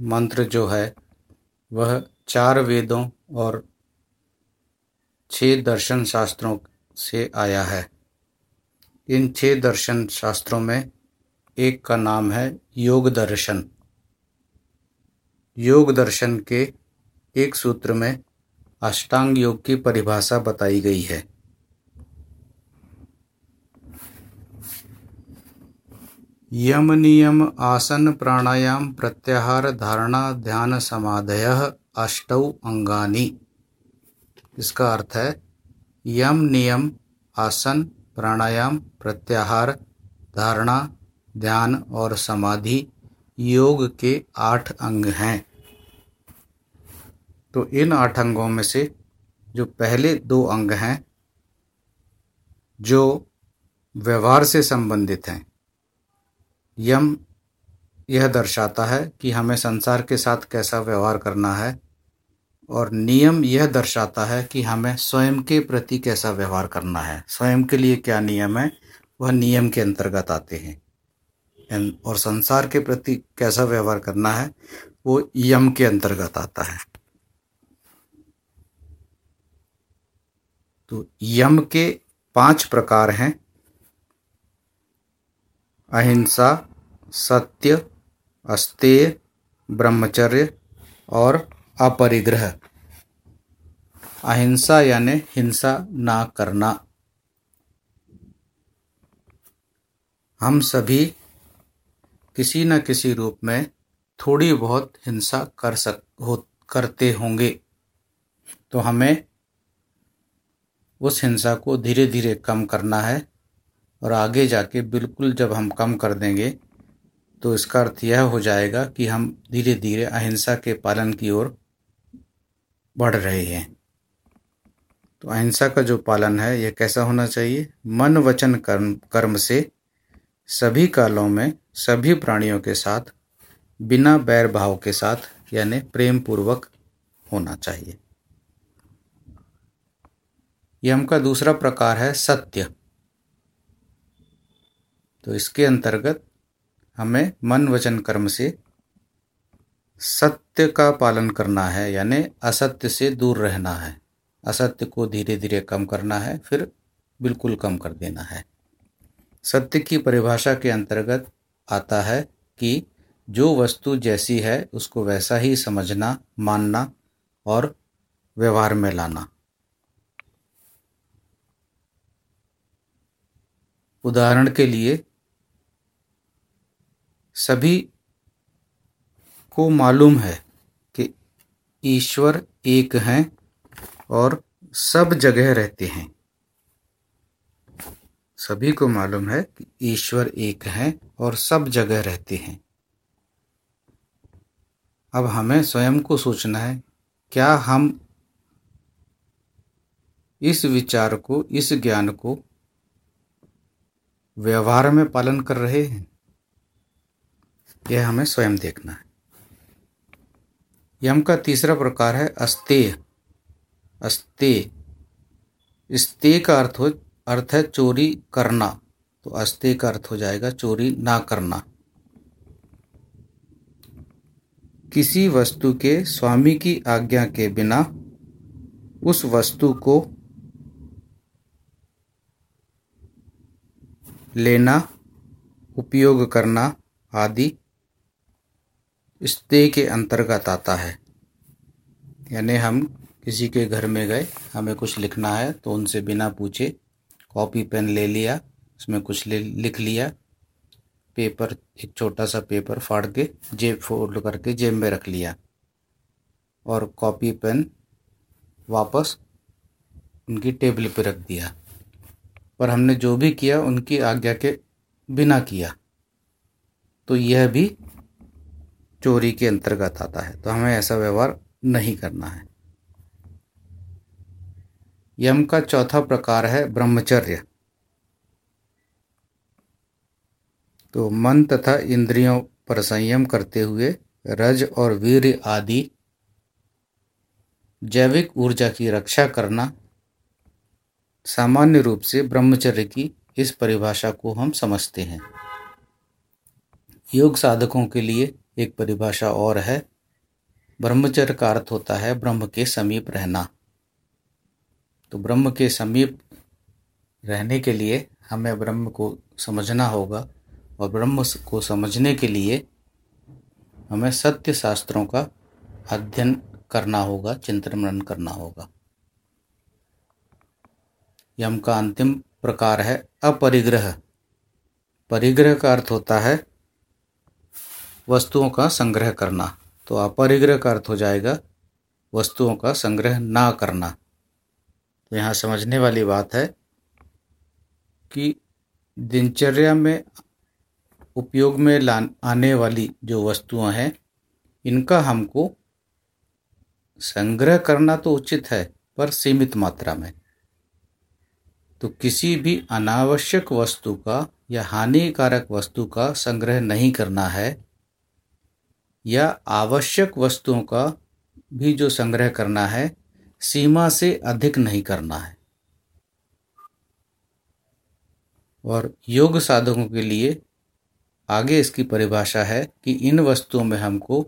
मंत्र जो है, वह चार वेदों और छह दर्शन शास्त्रों से आया है। इन छह दर्शन शास्त्रों में एक का नाम है योग दर्शन। योग दर्शन के एक सूत्र में अष्टांग योग की परिभाषा बताई गई है। यम नियम आसन प्राणायाम प्रत्याहार धारणा ध्यान समाधय अष्टौ अंगानी। इसका अर्थ है यम नियम आसन प्राणायाम प्रत्याहार धारणा ध्यान और समाधि योग के आठ अंग हैं। तो इन आठ अंगों में से जो पहले दो अंग हैं, जो व्यवहार से संबंधित हैं यम यह दर्शाता है कि हमें संसार के साथ कैसा व्यवहार करना है, और नियम यह दर्शाता है कि हमें स्वयं के प्रति कैसा व्यवहार करना है। स्वयं के लिए क्या नियम है? वह नियम के अंतर्गत आते हैं। और संसार के प्रति कैसा व्यवहार करना है? वो यम के अंतर्गत आता है। तो यम के पाँच प्रकार हैं। अहिंसा, सत्य, अस्तेय, ब्रह्मचर्य और अपरिग्रह। अहिंसा यानी हिंसा ना करना। हम सभी किसी न किसी रूप में थोड़ी बहुत हिंसा कर सक, हो, करते होंगे। तो हमें उस हिंसा को धीरे धीरे कम करना है। और आगे जाके बिल्कुल जब हम कम कर देंगे तो इसका अर्थ यह हो जाएगा कि हम धीरे धीरे अहिंसा के पालन की ओर बढ़ रहे हैं। तो अहिंसा का जो पालन है, यह कैसा होना चाहिए? मन वचन कर्म कर्म से सभी कालों में सभी प्राणियों के साथ, बिना बैर भाव के साथ, यानी प्रेम पूर्वक होना चाहिए। यम का दूसरा प्रकार है सत्य। तो इसके अंतर्गत हमें मन वचन कर्म से सत्य का पालन करना है, यानी असत्य से दूर रहना है। असत्य को धीरे धीरे कम करना है, फिर बिल्कुल कम कर देना है। सत्य की परिभाषा के अंतर्गत आता है कि जो वस्तु जैसी है, उसको वैसा ही समझना, मानना और व्यवहार में लाना। उदाहरण के लिए सभी को मालूम है कि ईश्वर एक हैं और सब जगह रहते हैं। सभी को मालूम है कि ईश्वर एक हैं और सब जगह रहते हैं। अब हमें स्वयं को सोचना है, क्या हम इस विचार को, इस ज्ञान को व्यवहार में पालन कर रहे हैं? यह हमें स्वयं देखना है। यम का तीसरा प्रकार है अस्तेय अस्तेय स्तेय का अर्थ हो अर्थ है चोरी करना। तो अस्ते का अर्थ हो जाएगा चोरी ना करना। किसी वस्तु के स्वामी की आज्ञा के बिना उस वस्तु को लेना, उपयोग करना आदि स्ते के अंतर्गत आता है। यानी हम किसी के घर में गए, हमें कुछ लिखना है तो उनसे बिना पूछे कॉपी, पेन ले लिया, उसमें कुछ लिख लिया, पेपर, एक छोटा सा पेपर फाड़ के, जेब फोल्ड करके जेब में रख लिया और कॉपी, पेन वापस उनकी टेबल पर रख दिया। पर हमने जो भी किया, उनकी आज्ञा के बिना किया। तो यह भी चोरी के अंतर्गत आता है। तो हमें ऐसा व्यवहार नहीं करना है। यम का चौथा प्रकार है ब्रह्मचर्य। तो मन तथा इंद्रियों पर संयम करते हुए रज और वीर आदि जैविक ऊर्जा की रक्षा करना सामान्य रूप से ब्रह्मचर्य की इस परिभाषा को हम समझते हैं। योग साधकों के लिए एक परिभाषा और है। ब्रह्मचर्य का अर्थ होता है ब्रह्म के समीप रहना। तो ब्रह्म के समीप रहने के लिए हमें ब्रह्म को समझना होगा और ब्रह्म को समझने के लिए हमें सत्य शास्त्रों का अध्ययन करना होगा चिंतन मनन करना होगा। यम का अंतिम प्रकार है अपरिग्रह। परिग्रह का अर्थ होता है वस्तुओं का संग्रह करना। तो अपरिग्रह का अर्थ हो जाएगा वस्तुओं का संग्रह ना करना। तो यहाँ समझने वाली बात है कि दिनचर्या में उपयोग में ला आने वाली जो वस्तुएँ हैं, इनका हमको संग्रह करना तो उचित है, पर सीमित मात्रा में। तो किसी भी अनावश्यक वस्तु का या हानिकारक वस्तु का संग्रह नहीं करना है या आवश्यक वस्तुओं का भी जो संग्रह करना है, सीमा से अधिक नहीं करना है। और योग साधकों के लिए आगे इसकी परिभाषा है कि इन वस्तुओं में हमको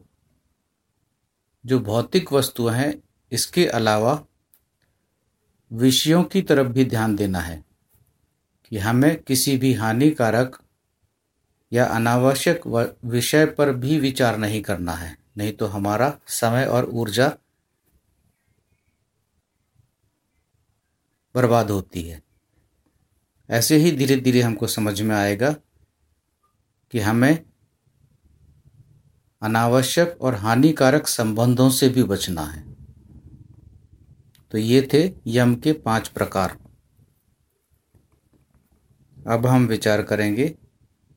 जो भौतिक वस्तुएँ हैं, इसके अलावा विषयों की तरफ़ भी ध्यान देना है कि हमें किसी भी हानिकारक या अनावश्यक विषय पर भी विचार नहीं करना है, नहीं तो हमारा समय और ऊर्जा बर्बाद होती है। ऐसे ही धीरे धीरे हमको समझ में आएगा कि हमें अनावश्यक और हानिकारक संबंधों से भी बचना है। तो ये थे यम के पाँच प्रकार। अब हम विचार करेंगे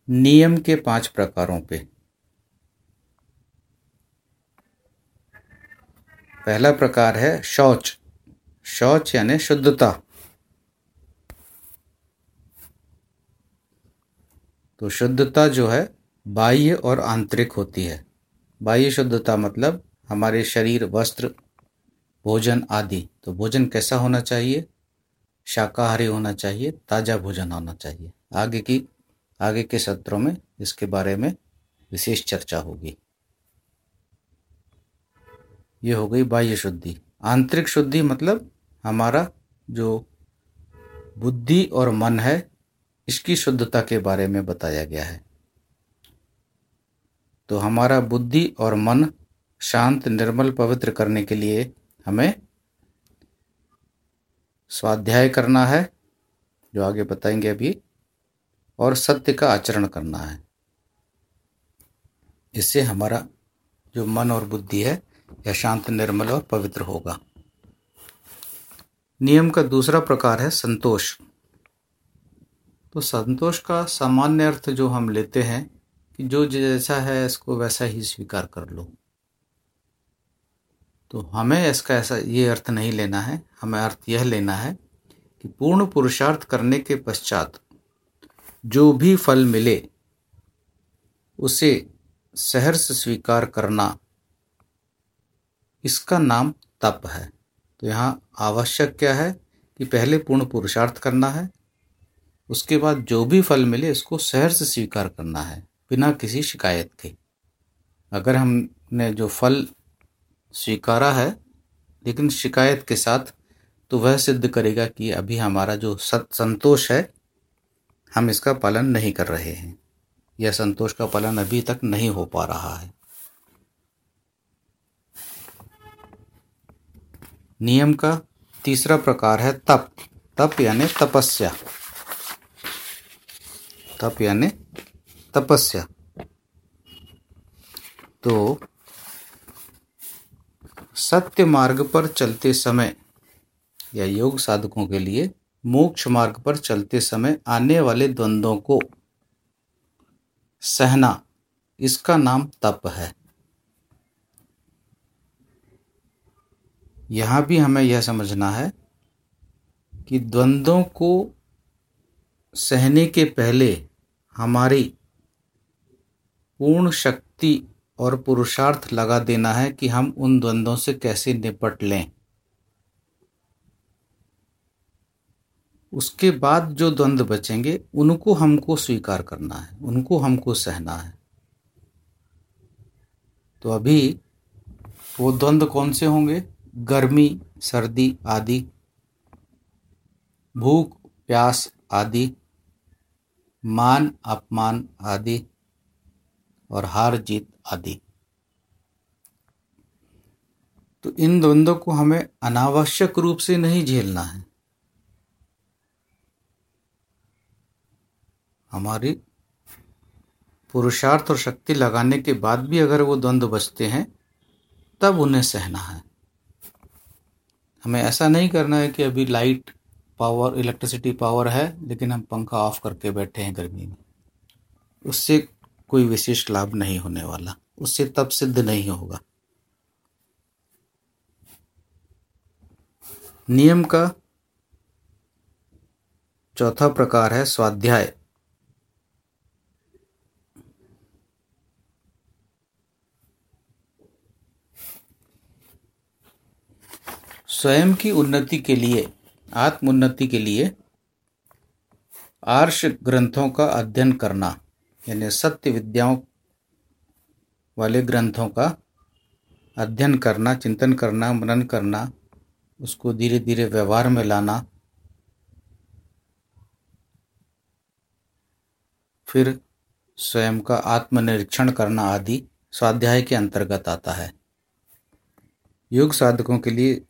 नियम के पाँच प्रकारों पे। पहला प्रकार है शौच। शौच यानी शुद्धता। तो शुद्धता जो है, बाह्य और आंतरिक होती है। बाह्य शुद्धता मतलब हमारे शरीर, वस्त्र, भोजन आदि। तो भोजन कैसा होना चाहिए? शाकाहारी होना चाहिए, ताज़ा भोजन होना चाहिए। आगे की आगे के सत्रों में इसके बारे में विशेष चर्चा होगी। ये हो गई बाह्य शुद्धि। आंतरिक शुद्धि मतलब हमारा जो बुद्धि और मन है, इसकी शुद्धता के बारे में बताया गया है। तो हमारा बुद्धि और मन शांत, निर्मल, पवित्र करने के लिए हमें स्वाध्याय करना है, जो आगे बताएँगे अभी। और सत्य का आचरण करना है। इससे हमारा जो मन और बुद्धि है, यह शांत, निर्मल और पवित्र होगा। नियम का दूसरा प्रकार है संतोष। तो संतोष का सामान्य अर्थ जो हम लेते हैं कि जो जैसा है, इसको वैसा ही स्वीकार कर लो। तो हमें इसका ऐसा, ये अर्थ नहीं लेना है, हमें अर्थ यह लेना है कि पूर्ण पुरुषार्थ करने के पश्चात जो भी फल मिले, उसे सहर्ष स्वीकार करना, इसका नाम तप है। तो यहाँ आवश्यक क्या है कि पहले पूर्ण पुरुषार्थ करना है, उसके बाद जो भी फल मिले उसको सहर से स्वीकार करना है, बिना किसी शिकायत के। अगर हमने जो फल स्वीकारा है, लेकिन शिकायत के साथ तो वह सिद्ध करेगा कि अभी हमारा जो सत संतोष है हम इसका पालन नहीं कर रहे हैं। यह संतोष का पालन अभी तक नहीं हो पा रहा है। नियम का तीसरा प्रकार है तप। तप यानी तपस्या। तप यानी तपस्या। तो सत्य मार्ग पर चलते समय या योग साधकों के लिए मोक्ष मार्ग पर चलते समय आने वाले द्वंद्वों को सहना, इसका नाम तप है। यहाँ भी हमें यह समझना है कि द्वंद्वों को सहने के पहले हमारी पूर्ण शक्ति और पुरुषार्थ लगा देना है कि हम उन द्वंद्वों से कैसे निपट लें। उसके बाद जो द्वंद्व बचेंगे, उनको हमको स्वीकार करना है, उनको हमको सहना है। तो अभी वो द्वंद्व कौन से होंगे? गर्मी, सर्दी आदि, भूख, प्यास आदि, मान, अपमान आदि और हार जीत आदि। तो इन द्वंद्वों को हमें अनावश्यक रूप से नहीं झेलना है। हमारी पुरुषार्थ और शक्ति लगाने के बाद भी अगर वो द्वंद्व बचते हैं, तब उन्हें सहना है। हमें ऐसा नहीं करना है कि अभी लाइट पावर इलेक्ट्रिसिटी पावर है, लेकिन हम पंखा ऑफ़ करके बैठे हैं गर्मी में। उससे कोई विशेष लाभ नहीं होने वाला। उससे तब सिद्ध नहीं होगा। नियम का चौथा प्रकार है स्वाध्याय। स्वयं की उन्नति के लिए, आत्मोन्नति के लिए आर्ष ग्रंथों का अध्ययन करना, यानी सत्य विद्याओं वाले ग्रंथों का अध्ययन करना, चिंतन करना, मनन करना, उसको धीरे धीरे व्यवहार में लाना। फिर स्वयं का आत्मनिरीक्षण करना आदि स्वाध्याय के अंतर्गत आता है। योग साधकों के लिए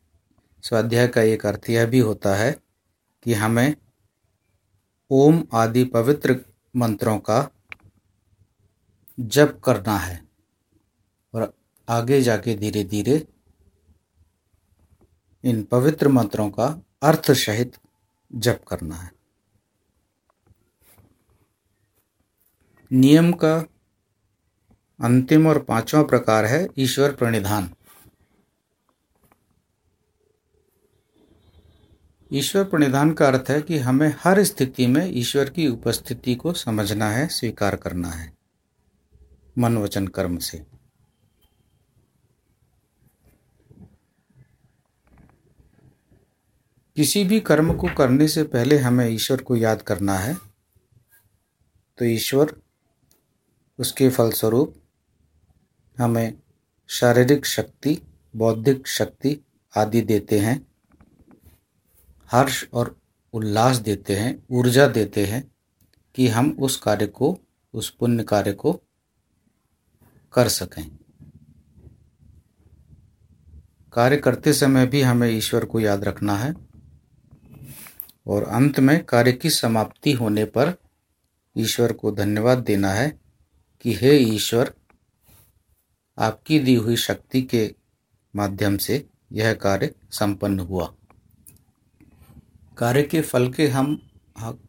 स्वाध्याय का एक अर्थ यह भी होता है कि हमें ओम आदि पवित्र मंत्रों का जप करना है और आगे जाके धीरे धीरे इन पवित्र मंत्रों का अर्थ सहित जप करना है। नियम का अंतिम और पांचवा प्रकार है ईश्वर प्रणिधान। ईश्वर प्रणिधान का अर्थ है कि हमें हर स्थिति में ईश्वर की उपस्थिति को समझना है, स्वीकार करना है। मन वचन कर्म से। किसी भी कर्म को करने से पहले हमें ईश्वर को याद करना है। तो ईश्वर, उसके फलस्वरूप हमें शारीरिक शक्ति, बौद्धिक शक्ति आदि देते हैं। हर्ष और उल्लास देते हैं, ऊर्जा देते हैं कि हम उस कार्य को, उस पुण्य कार्य को कर सकें। कार्य करते समय भी हमें ईश्वर को याद रखना है और अंत में कार्य की समाप्ति होने पर ईश्वर को धन्यवाद देना है कि हे ईश्वर, आपकी दी हुई शक्ति के माध्यम से यह कार्य संपन्न हुआ। कार्य के फल के हम हक,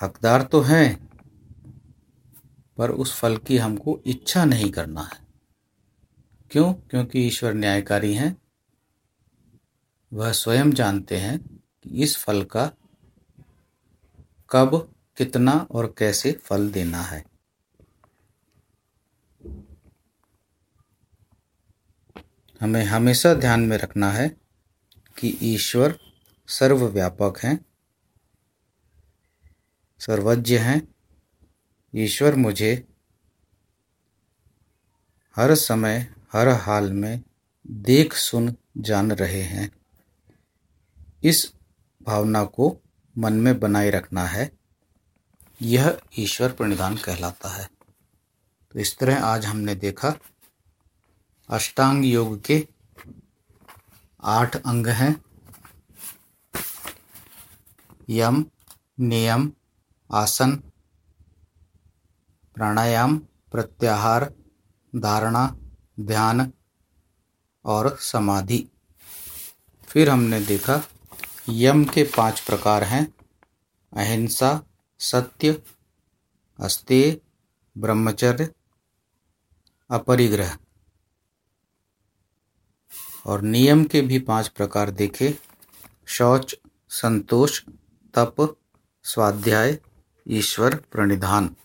हकदार तो हैं, पर उस फल की हमको इच्छा नहीं करना है। क्यों? क्योंकि ईश्वर न्यायकारी हैं। वह स्वयं जानते हैं कि इस फल का कब, कितना और कैसे फल देना है। हमें हमेशा ध्यान में रखना है कि ईश्वर सर्वव्यापक हैं, सर्वज्ञ हैं। ईश्वर मुझे हर समय, हर हाल में देख सुन जान रहे हैं। इस भावना को मन में बनाए रखना है। यह ईश्वर प्रणिधान कहलाता है। तो इस तरह आज हमने देखा अष्टांग योग के आठ अंग हैं। यम, नियम, आसन, प्राणायाम, प्रत्याहार, धारणा, ध्यान और समाधि। फिर हमने देखा, यम के पाँच प्रकार हैं। अहिंसा, सत्य, अस्तेय, ब्रह्मचर्य, अपरिग्रह। और नियम के भी पाँच प्रकार देखे। शौच, संतोष, तप, स्वाध्याय, ईश्वर, प्रणिधान।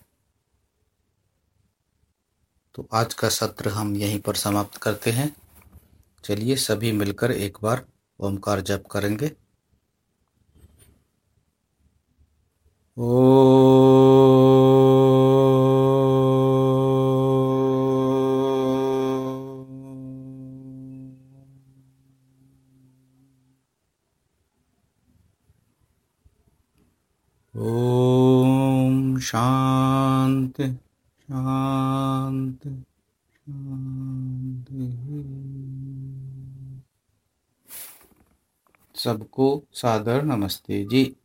तो आज का सत्र हम यहीं पर समाप्त करते हैं। चलिए सभी मिलकर एक बार ओमकार जप करेंगे। ओ ओम शांत शांत शांति। सबको सादर नमस्ते जी।